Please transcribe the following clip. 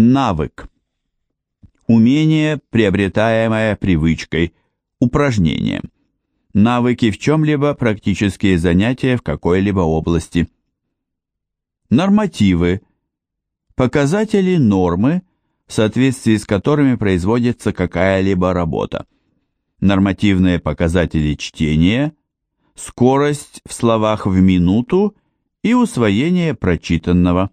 Навык. Умение, приобретаемое привычкой, упражнением. Навыки в чем-либо, практические занятия в какой-либо области. Нормативы. Показатели нормы, в соответствии с которыми производится какая-либо работа. Нормативные показатели чтения, скорость в словах в минуту и усвоение прочитанного.